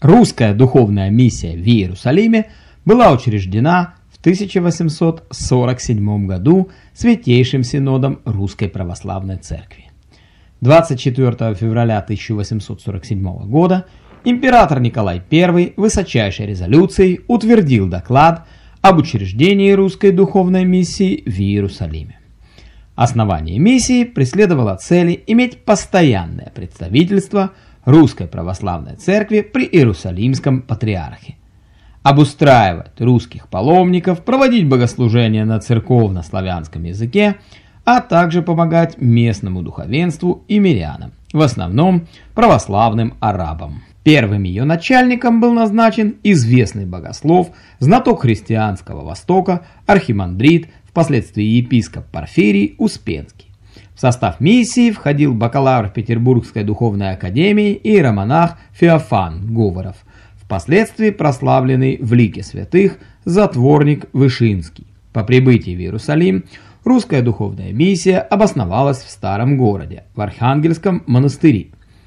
Русская духовная миссия в Иерусалиме была учреждена в 1847 году Святейшим Синодом Русской Православной Церкви. 24 февраля 1847 года император Николай I высочайшей резолюцией утвердил доклад об учреждении русской духовной миссии в Иерусалиме. Основание миссии преследовало цели иметь постоянное представительство – Русской Православной Церкви при Иерусалимском Патриархе. Обустраивать русских паломников, проводить богослужения на церковно-славянском языке, а также помогать местному духовенству и мирянам, в основном православным арабам. Первым ее начальником был назначен известный богослов, знаток христианского Востока, архимандрит, впоследствии епископ Порфирий Успенский. Состав миссии входил бакалавр Петербургской духовной академии и иеромонах Феофан Говоров, впоследствии прославленный в лике святых затворник Вышинский. По прибытии в Иерусалим русская духовная миссия обосновалась в старом городе, в Архангельском монастыре.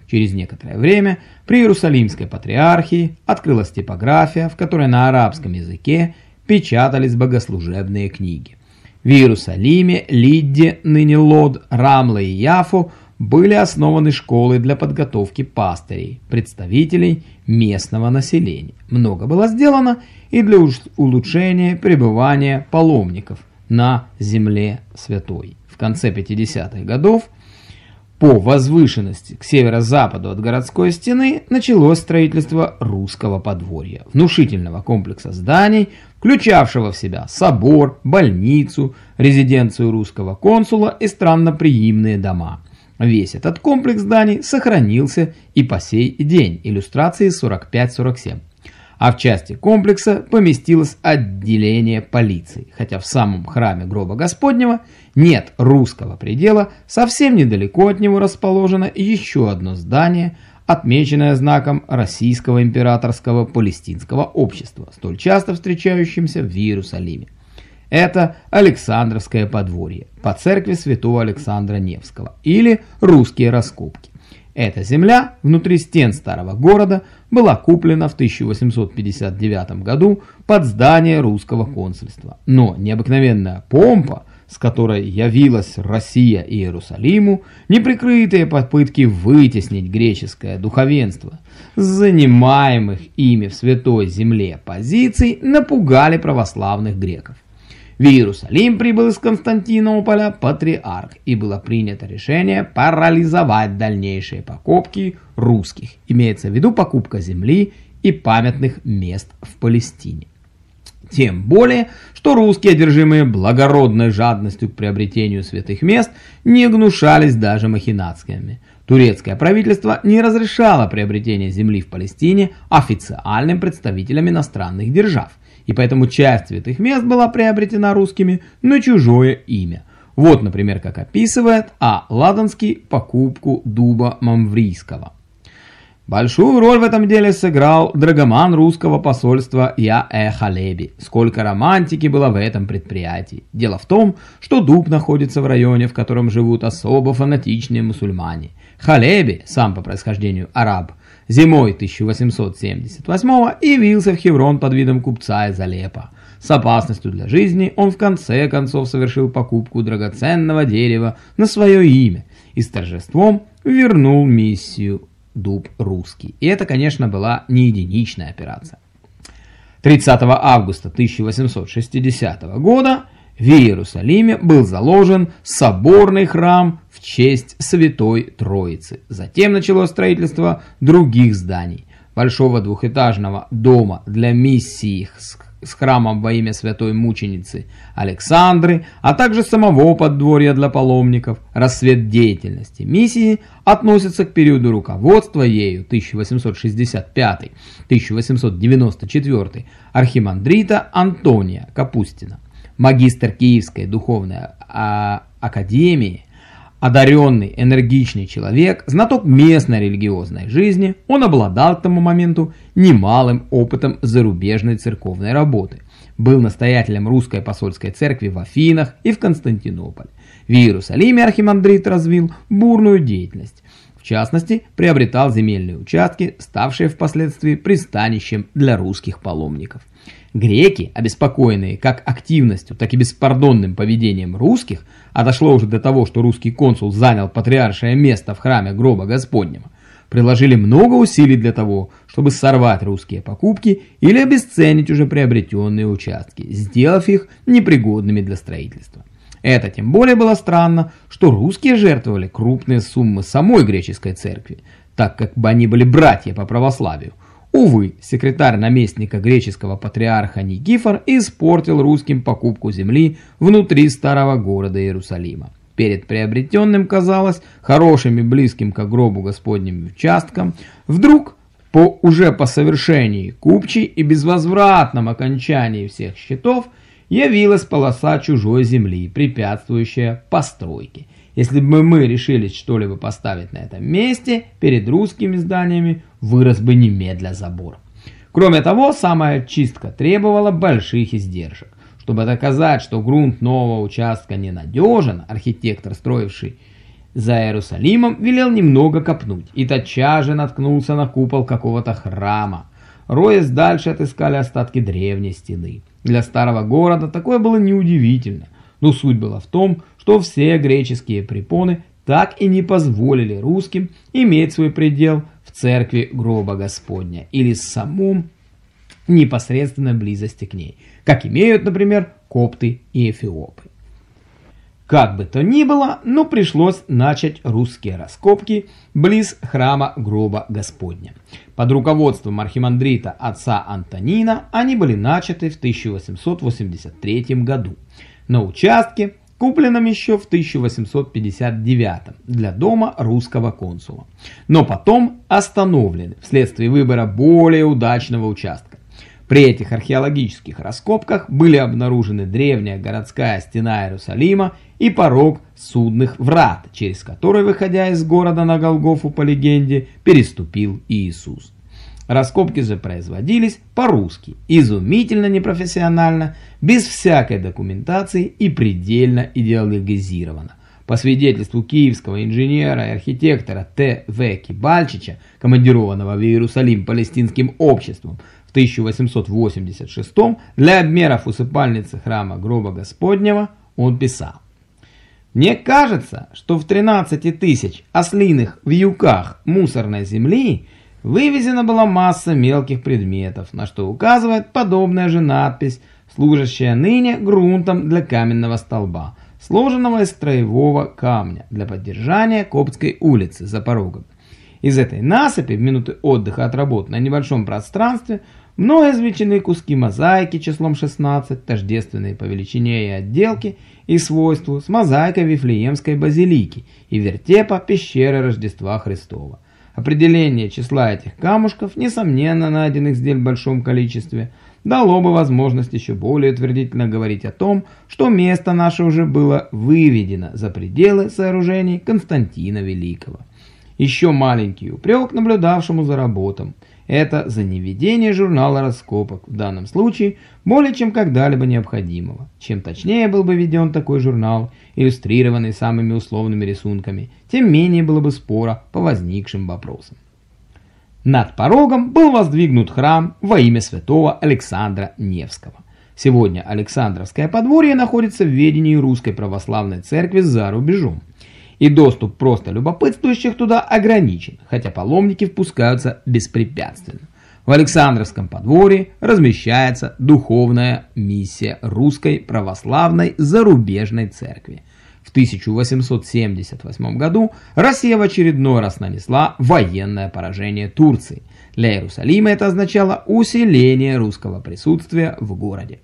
Через некоторое время при Иерусалимской патриархии открылась типография, в которой на арабском языке печатались богослужебные книги. В Иерусалиме, Лидде, ныне Лод, Рамла и Яфу были основаны школы для подготовки пастырей, представителей местного населения. Много было сделано и для улучшения пребывания паломников на земле святой. В конце 50-х годов по возвышенности к северо-западу от городской стены началось строительство русского подворья, внушительного комплекса зданий, включавшего в себя собор, больницу, резиденцию русского консула и странноприимные дома. Весь этот комплекс зданий сохранился и по сей день, иллюстрации 45-47 а в части комплекса поместилось отделение полиции, хотя в самом храме гроба Господнего нет русского предела, совсем недалеко от него расположено еще одно здание, отмеченное знаком Российского императорского палестинского общества, столь часто встречающимся в Иерусалиме. Это Александровское подворье по церкви святого Александра Невского или русские раскопки. Эта земля внутри стен старого города была куплена в 1859 году под здание русского консульства. Но необыкновенная помпа, с которой явилась Россия и Иерусалиму, неприкрытые попытки вытеснить греческое духовенство занимаемых ими в Святой Земле позиций, напугали православных греков. В Иерусалим прибыл из Константинополя патриарх, и было принято решение парализовать дальнейшие покупки русских. Имеется в виду покупка земли и памятных мест в Палестине. Тем более, что русские, одержимые благородной жадностью к приобретению святых мест, не гнушались даже махинациями. Турецкое правительство не разрешало приобретение земли в Палестине официальным представителям иностранных держав и поэтому часть святых мест была приобретена русскими на чужое имя. Вот, например, как описывает А. Ладанский покупку дуба Мамврийского. Большую роль в этом деле сыграл драгоман русского посольства Я.Э. Халеби. Сколько романтики было в этом предприятии. Дело в том, что дуб находится в районе, в котором живут особо фанатичные мусульмане. Халеби, сам по происхождению араб, зимой 1878 явился в Хеврон под видом купца из Алеппо. С опасностью для жизни он в конце концов совершил покупку драгоценного дерева на свое имя и с торжеством вернул миссию дуб русский. И это, конечно, была не единичная операция. 30 августа 1860 года в Иерусалиме был заложен соборный храм в честь Святой Троицы. Затем началось строительство других зданий. Большого двухэтажного дома для миссии с, храмом во имя Святой Мученицы Александры, а также самого подворья для паломников. Рассвет деятельности миссии относится к периоду руководства ею 1865-1894 архимандрита Антония Капустина магистр Киевской духовной а, академии, одаренный, энергичный человек, знаток местной религиозной жизни, он обладал к тому моменту немалым опытом зарубежной церковной работы. Был настоятелем русской посольской церкви в Афинах и в Константинополе. В Иерусалиме архимандрит развил бурную деятельность. В частности, приобретал земельные участки, ставшие впоследствии пристанищем для русских паломников. Греки, обеспокоенные как активностью, так и беспардонным поведением русских, а дошло уже до того, что русский консул занял патриаршее место в храме гроба Господнего, приложили много усилий для того, чтобы сорвать русские покупки или обесценить уже приобретенные участки, сделав их непригодными для строительства. Это тем более было странно, что русские жертвовали крупные суммы самой греческой церкви, так как бы они были братья по православию, Увы, секретарь наместника греческого патриарха Никифор испортил русским покупку земли внутри старого города Иерусалима. Перед приобретенным, казалось, хорошим и близким к гробу Господним участком, вдруг по уже по совершении купчей и безвозвратном окончании всех счетов явилась полоса чужой земли, препятствующая постройке. Если бы мы решились что-либо поставить на этом месте, перед русскими зданиями вырос бы немедля забор. Кроме того, самая чистка требовала больших издержек. Чтобы доказать, что грунт нового участка ненадежен, архитектор, строивший за Иерусалимом, велел немного копнуть и тотчас же наткнулся на купол какого-то храма. Роясь дальше отыскали остатки древней стены. Для старого города такое было неудивительно, но суть была в том, что все греческие препоны так и не позволили русским иметь свой предел в церкви гроба Господня или самом непосредственной близости к ней, как имеют, например, копты и эфиопы. Как бы то ни было, но пришлось начать русские раскопки близ храма гроба Господня. Под руководством архимандрита отца Антонина они были начаты в 1883 году на участке, купленном еще в 1859 для дома русского консула, но потом остановлены вследствие выбора более удачного участка. При этих археологических раскопках были обнаружены древняя городская стена Иерусалима и порог судных врат, через который, выходя из города на Голгофу по легенде, переступил Иисус. Раскопки же производились по-русски, изумительно непрофессионально, без всякой документации и предельно идеологизированно. По свидетельству киевского инженера и архитектора Т.В. Кибальчича, командированного в Иерусалим палестинским обществом 1886 для обмеров усыпальницы храма гроба Господнего, он писал. Мне кажется, что в 13 тысяч ослиных вьюках мусорной земли Вывезена была масса мелких предметов, на что указывает подобная же надпись, служащая ныне грунтом для каменного столба, сложенного из строевого камня для поддержания Коптской улицы за порогом. Из этой насыпи в минуты отдыха от работ на небольшом пространстве много извлечены куски мозаики числом 16, тождественные по величине и отделке и свойству с мозаикой Вифлеемской базилики и вертепа пещеры Рождества Христова. Определение числа этих камушков, несомненно найденных здесь в большом количестве, дало бы возможность еще более утвердительно говорить о том, что место наше уже было выведено за пределы сооружений Константина Великого. Еще маленький упрек наблюдавшему за работом – это за неведение журнала раскопок, в данном случае более чем когда-либо необходимого. Чем точнее был бы введен такой журнал, иллюстрированный самыми условными рисунками, тем менее было бы спора по возникшим вопросам. Над порогом был воздвигнут храм во имя святого Александра Невского. Сегодня Александровское подворье находится в ведении Русской Православной Церкви за рубежом и доступ просто любопытствующих туда ограничен, хотя паломники впускаются беспрепятственно. В Александровском подворье размещается духовная миссия Русской Православной Зарубежной Церкви. В 1878 году Россия в очередной раз нанесла военное поражение Турции. Для Иерусалима это означало усиление русского присутствия в городе.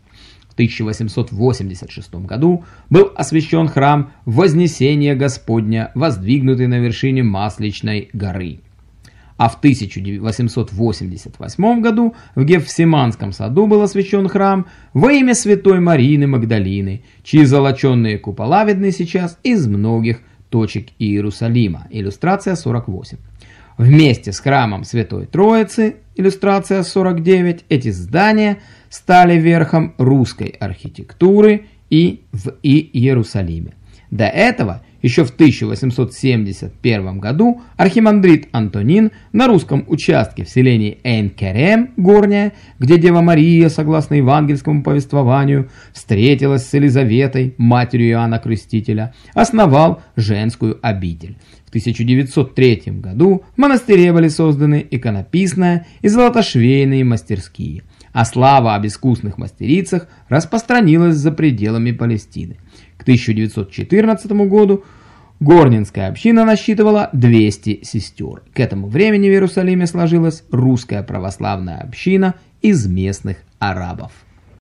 1886 году был освящен храм Вознесения Господня, воздвигнутый на вершине Масличной горы. А в 1888 году в Гефсиманском саду был освящен храм во имя Святой Марины Магдалины, чьи золоченные купола видны сейчас из многих точек Иерусалима. Иллюстрация 48. Вместе с храмом Святой Троицы, иллюстрация 49, эти здания – стали верхом русской архитектуры и в Иерусалиме. До этого Еще в 1871 году архимандрит Антонин на русском участке в селении Эйн-Керем, Горняя, где Дева Мария, согласно евангельскому повествованию, встретилась с Елизаветой, матерью Иоанна Крестителя, основал женскую обитель. В 1903 году в монастыре были созданы иконописная и золотошвейные мастерские, а слава об искусных мастерицах распространилась за пределами Палестины. К 1914 году Горнинская община насчитывала 200 сестер. К этому времени в Иерусалиме сложилась русская православная община из местных арабов.